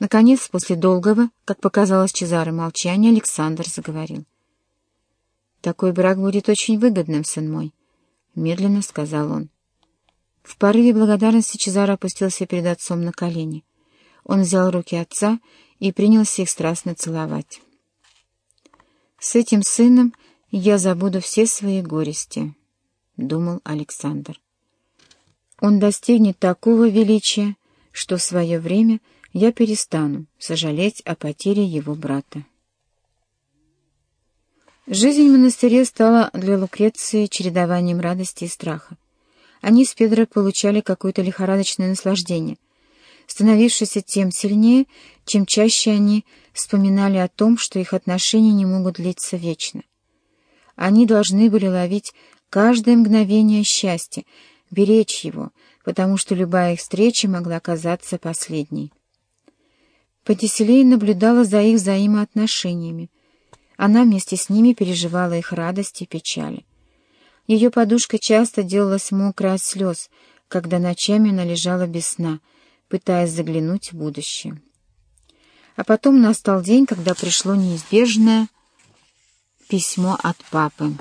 Наконец, после долгого, как показалось Чезаре, молчания, Александр заговорил. «Такой брак будет очень выгодным, сын мой», — медленно сказал он. В порыве благодарности Чезаро опустился перед отцом на колени. Он взял руки отца и принялся их страстно целовать. «С этим сыном я забуду все свои горести», — думал Александр. «Он достигнет такого величия, что в свое время я перестану сожалеть о потере его брата». Жизнь в монастыре стала для Лукреции чередованием радости и страха. Они с Педро получали какое-то лихорадочное наслаждение, становившееся тем сильнее, чем чаще они вспоминали о том, что их отношения не могут длиться вечно. Они должны были ловить каждое мгновение счастья, беречь его, потому что любая их встреча могла оказаться последней. Патиселей наблюдала за их взаимоотношениями. Она вместе с ними переживала их радость и печали. Ее подушка часто делалась мокрой от слез, когда ночами она лежала без сна, пытаясь заглянуть в будущее. А потом настал день, когда пришло неизбежное письмо от папы.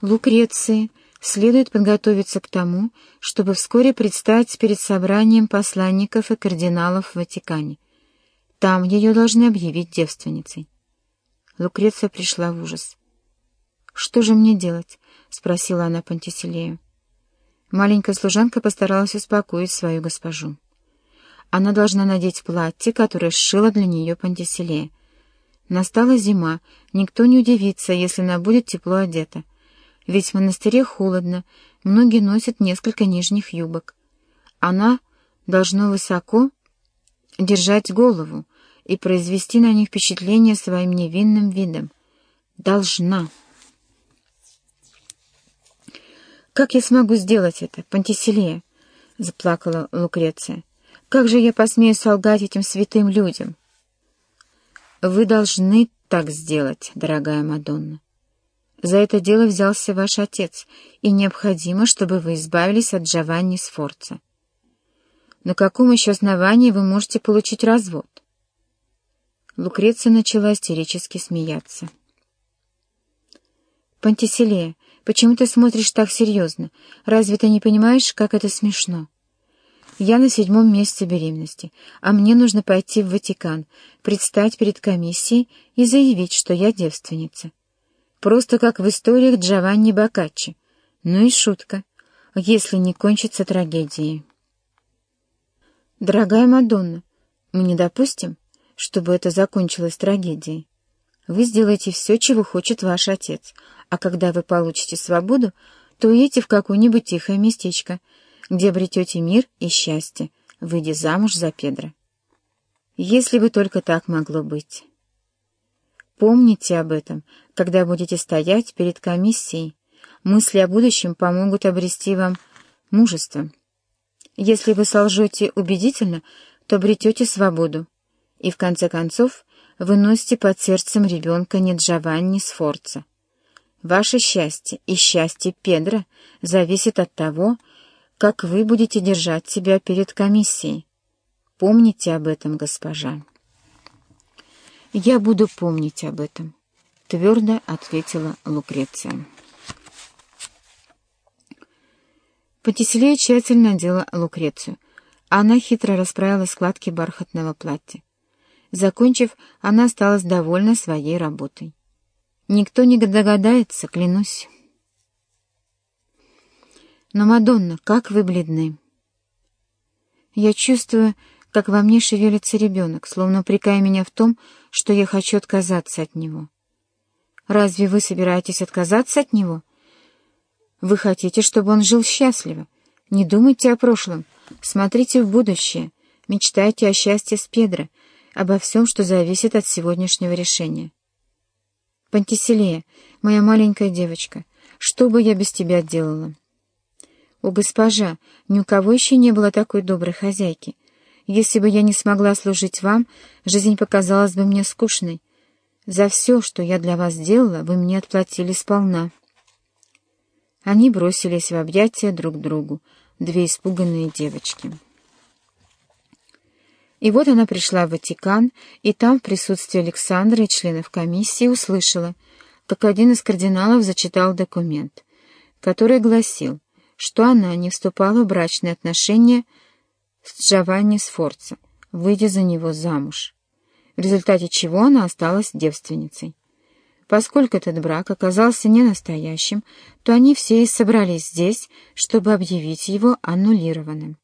Лукреции следует подготовиться к тому, чтобы вскоре предстать перед собранием посланников и кардиналов в Ватикане. Там ее должны объявить девственницей. Лукреция пришла в ужас. «Что же мне делать?» — спросила она Пантиселею. Маленькая служанка постаралась успокоить свою госпожу. Она должна надеть платье, которое сшила для нее Пантиселея. Настала зима, никто не удивится, если она будет тепло одета. Ведь в монастыре холодно, многие носят несколько нижних юбок. Она должна высоко держать голову и произвести на них впечатление своим невинным видом. Должна. «Как я смогу сделать это, Пантиселея?» — заплакала Лукреция. «Как же я посмею солгать этим святым людям?» «Вы должны так сделать, дорогая Мадонна. За это дело взялся ваш отец, и необходимо, чтобы вы избавились от Джованни Сфорца. На каком еще основании вы можете получить развод?» Лукреция начала истерически смеяться. «Пантиселея, Почему ты смотришь так серьезно? Разве ты не понимаешь, как это смешно? Я на седьмом месяце беременности, а мне нужно пойти в Ватикан, предстать перед комиссией и заявить, что я девственница. Просто как в историях Джованни Боккаччи. Ну и шутка, если не кончится трагедией. Дорогая Мадонна, мы не допустим, чтобы это закончилось трагедией. Вы сделаете все, чего хочет ваш отец, а когда вы получите свободу, то уедете в какое-нибудь тихое местечко, где обретете мир и счастье, выйдя замуж за Педро. Если бы только так могло быть. Помните об этом, когда будете стоять перед комиссией. Мысли о будущем помогут обрести вам мужество. Если вы солжете убедительно, то обретете свободу. И в конце концов вы носите под сердцем ребенка не Джованни Сфорца. Ваше счастье и счастье Педро зависит от того, как вы будете держать себя перед комиссией. Помните об этом, госпожа. «Я буду помнить об этом», — твердо ответила Лукреция. Патиселея тщательно надела Лукрецию. Она хитро расправила складки бархатного платья. Закончив, она осталась довольна своей работой. Никто не догадается, клянусь. Но, Мадонна, как вы бледны. Я чувствую, как во мне шевелится ребенок, словно упрекая меня в том, что я хочу отказаться от него. Разве вы собираетесь отказаться от него? Вы хотите, чтобы он жил счастливо. Не думайте о прошлом, смотрите в будущее, мечтайте о счастье с Педро, обо всем, что зависит от сегодняшнего решения. Пантиселея, моя маленькая девочка, что бы я без тебя делала? О, госпожа, ни у кого еще не было такой доброй хозяйки. Если бы я не смогла служить вам, жизнь показалась бы мне скучной. За все, что я для вас сделала, вы мне отплатили сполна. Они бросились в объятия друг другу, две испуганные девочки. И вот она пришла в Ватикан, и там в присутствии Александра и членов комиссии услышала, как один из кардиналов зачитал документ, который гласил, что она не вступала в брачные отношения с Джованни Сфорца, выйдя за него замуж, в результате чего она осталась девственницей. Поскольку этот брак оказался не настоящим, то они все и собрались здесь, чтобы объявить его аннулированным.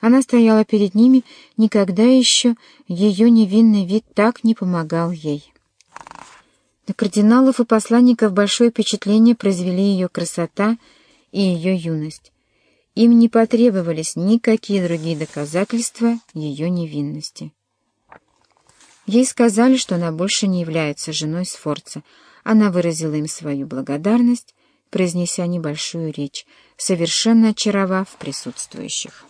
Она стояла перед ними, никогда еще ее невинный вид так не помогал ей. На кардиналов и посланников большое впечатление произвели ее красота и ее юность. Им не потребовались никакие другие доказательства ее невинности. Ей сказали, что она больше не является женой Сфорца. Она выразила им свою благодарность, произнеся небольшую речь, совершенно очаровав присутствующих.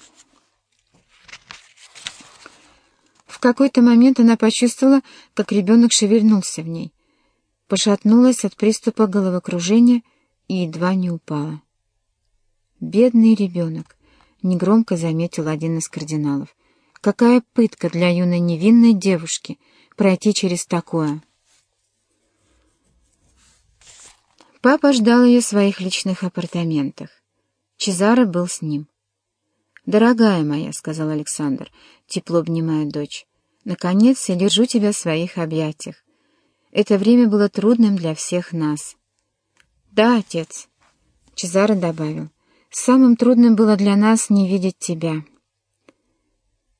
В какой-то момент она почувствовала, как ребенок шевельнулся в ней, пошатнулась от приступа головокружения и едва не упала. «Бедный ребенок», — негромко заметил один из кардиналов. «Какая пытка для юной невинной девушки пройти через такое!» Папа ждал ее в своих личных апартаментах. Чезаро был с ним. «Дорогая моя», — сказал Александр, тепло обнимая дочь, — «наконец я держу тебя в своих объятиях. Это время было трудным для всех нас». «Да, отец», — Чезаро добавил, — «самым трудным было для нас не видеть тебя».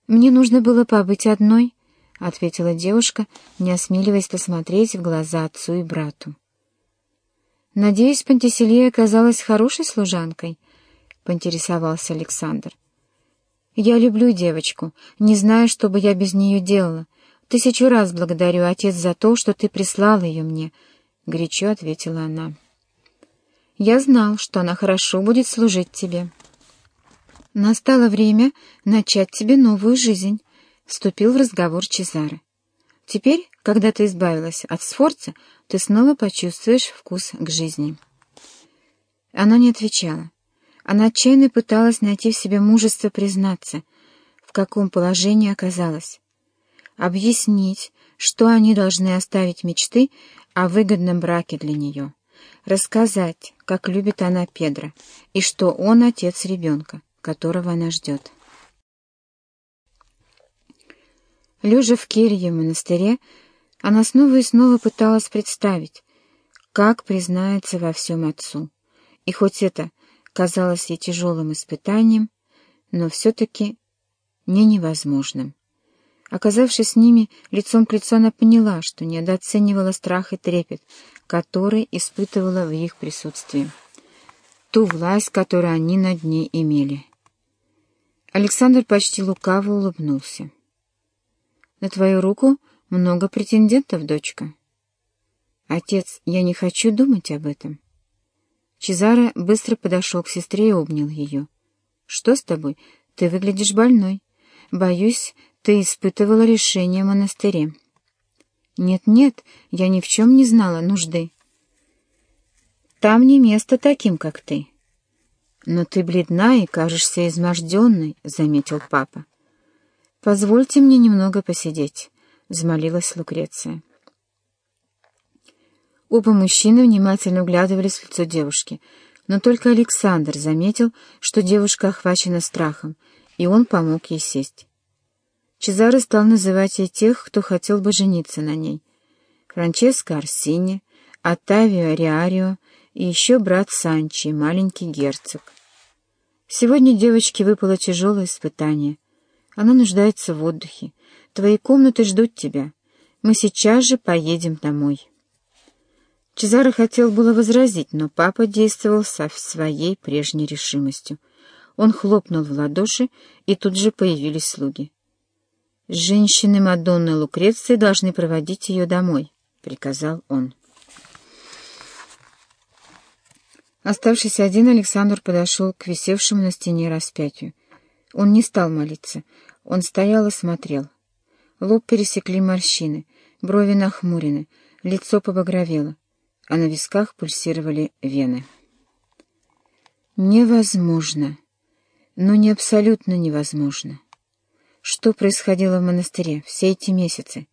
«Мне нужно было побыть одной», — ответила девушка, не осмеливаясь посмотреть в глаза отцу и брату. «Надеюсь, Пантиселия оказалась хорошей служанкой?» — поинтересовался Александр. Я люблю девочку, не знаю, что бы я без нее делала. Тысячу раз благодарю, отец, за то, что ты прислал ее мне, — горячо ответила она. Я знал, что она хорошо будет служить тебе. Настало время начать тебе новую жизнь, — вступил в разговор Чезаре. Теперь, когда ты избавилась от Сфорца, ты снова почувствуешь вкус к жизни. Она не отвечала. Она отчаянно пыталась найти в себе мужество признаться, в каком положении оказалась. Объяснить, что они должны оставить мечты о выгодном браке для нее. Рассказать, как любит она Педро, и что он отец ребенка, которого она ждет. Лежа в келье в монастыре, она снова и снова пыталась представить, как признается во всем отцу. И хоть это казалось ей тяжелым испытанием, но все-таки не невозможным. Оказавшись с ними лицом к лицу, она поняла, что недооценивала страх и трепет, который испытывала в их присутствии, ту власть, которую они над ней имели. Александр почти лукаво улыбнулся. «На твою руку много претендентов, дочка». «Отец, я не хочу думать об этом». Чезаро быстро подошел к сестре и обнял ее. «Что с тобой? Ты выглядишь больной. Боюсь, ты испытывала решение в монастыре». «Нет-нет, я ни в чем не знала нужды». «Там не место таким, как ты». «Но ты бледна и кажешься изможденной», — заметил папа. «Позвольте мне немного посидеть», — взмолилась Лукреция. Оба мужчины внимательно углядывались в лицо девушки, но только Александр заметил, что девушка охвачена страхом, и он помог ей сесть. Чезаро стал называть ей тех, кто хотел бы жениться на ней. Франческо Арсини, Оттавио Риарио и еще брат Санчи, маленький герцог. Сегодня девочке выпало тяжелое испытание. Она нуждается в отдыхе. Твои комнаты ждут тебя. Мы сейчас же поедем домой. Чезаро хотел было возразить, но папа действовал со своей прежней решимостью. Он хлопнул в ладоши, и тут же появились слуги. «Женщины Мадонны Лукреции должны проводить ее домой», — приказал он. Оставшись один, Александр подошел к висевшему на стене распятию. Он не стал молиться, он стоял и смотрел. Лоб пересекли морщины, брови нахмурены, лицо побагровело а на висках пульсировали вены. Невозможно, но не абсолютно невозможно. Что происходило в монастыре все эти месяцы?